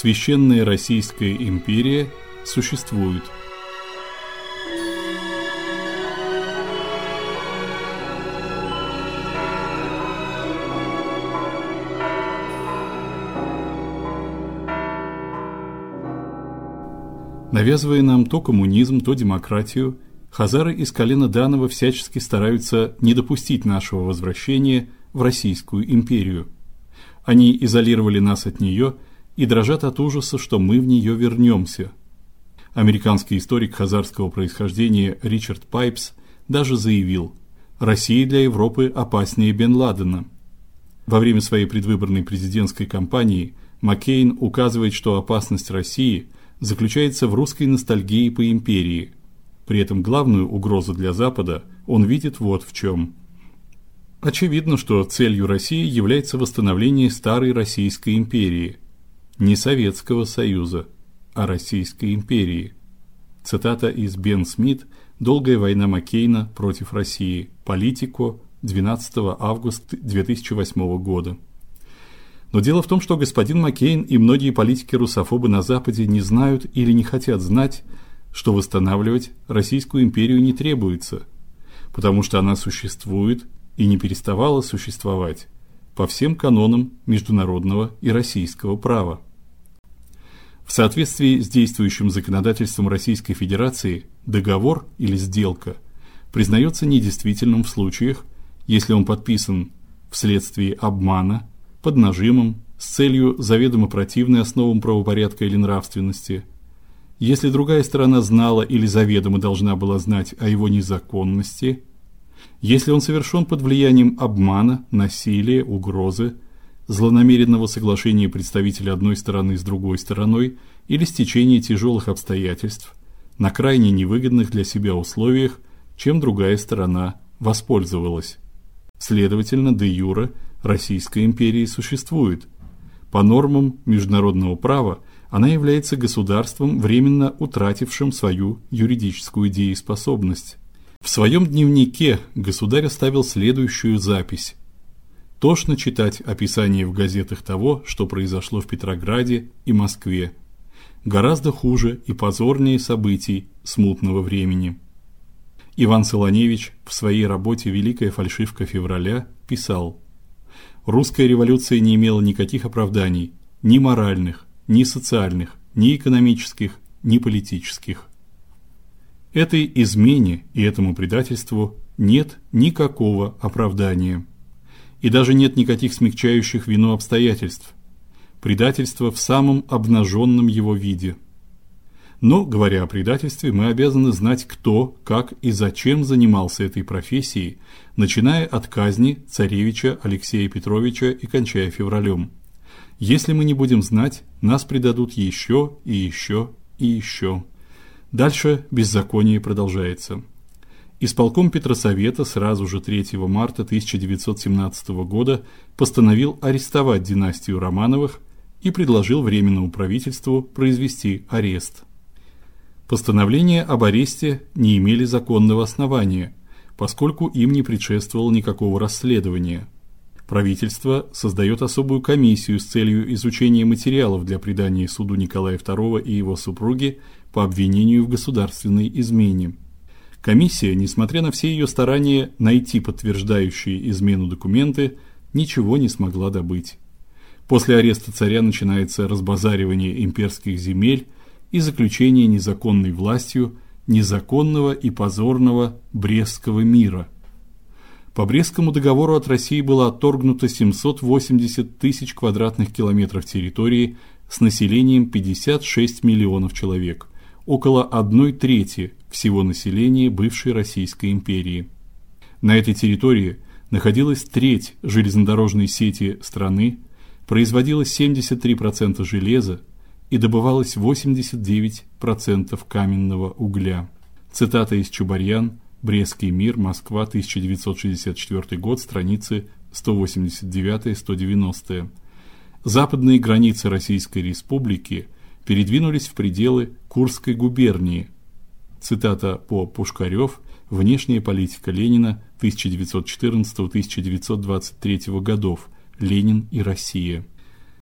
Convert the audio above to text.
Священная Российская империя существует. Навязывая нам то коммунизм, то демократию, хазары из колена Данова всячески стараются не допустить нашего возвращения в Российскую империю. Они изолировали нас от нее и дрожат от ужаса, что мы в нее вернемся. Американский историк хазарского происхождения Ричард Пайпс даже заявил: "Россия для Европы опаснее Бен Ладена". Во время своей предвыборной президентской кампании Маккейн указывает, что опасность России заключается в русской ностальгии по империи. При этом главную угрозу для Запада он видит вот в чем. Очевидно, что целью России является восстановление старой Российской империи, не Советского Союза, а Российской империи. Цитата из Бен Смит Долгая война Маккейна против России. Политико 12 августа 2008 года. Но дело в том, что господин Маккейн и многие политики-русофобы на западе не знают или не хотят знать, что восстанавливать Российскую империю не требуется, потому что она существует и не переставала существовать по всем канонам международного и российского права. В соответствии с действующим законодательством Российской Федерации договор или сделка признается недействительным в случаях, если он подписан вследствие обмана, под нажимом, с целью заведомо противной основам правопорядка или нравственности. Если другая сторона знала или заведомо должна была знать о его незаконности, если он совершен под влиянием обмана, насилия, угрозы, злонамеренного соглашения представителя одной стороны с другой стороной или стечения тяжелых обстоятельств на крайне невыгодных для себя условиях, чем другая сторона воспользовалась. Следовательно, де юре Российская империя существует. По нормам международного права она является государством, временно утратившим свою юридическую дееспособность. В своем дневнике государь оставил следующую запись: Тошно читать описание в газетах того, что произошло в Петрограде и Москве. Гораздо хуже и позорнее событий смутного времени. Иван Солоневич в своей работе Великая фальшивка февраля писал: Русская революция не имела никаких оправданий, ни моральных, ни социальных, ни экономических, ни политических. Этой измене и этому предательству нет никакого оправдания. И даже нет никаких смягчающих вину обстоятельств. Предательство в самом обнаженном его виде – но, говоря о предательстве, мы обязаны знать, кто, как и зачем занимался этой профессией, начиная от казни царевича Алексея Петровича и кончая февралем. Если мы не будем знать, нас предадут еще и еще и еще. Дальше беззаконие продолжается. Исполком Петросовета сразу же 3 марта 1917 года постановил арестовать династию Романовых и предложил временному правительству произвести арест. Постановления об аресте не имели законного основания, поскольку им не предшествовало никакого расследования. Правительство создает особую комиссию с целью изучения материалов для предания суду Николая II и его супруги по обвинению в государственной измене. Комиссия, несмотря на все ее старания найти подтверждающие измену документы, ничего не смогла добыть. После ареста царя начинается разбазаривание имперских земель и заключение незаконной властью незаконного и позорного Брестского мира. По Брестскому договору от России было отторгнуто 780 тысяч квадратных километров территории с населением 56 миллионов человек, около одной трети всего населения бывшей Российской империи. На этой территории находилась треть железнодорожной сети страны, производилось 73% железа, и добывалось 89% каменного угля. Цитата из Чубарьян, Брестский мир, Москва, 1964 год, страницы 189-190. Западные границы Российской Республики передвинулись в пределы Курской губернии. Цитата по Пушкарёв, Внешняя политика Ленина 1914-1923 годов. Ленин и Россия.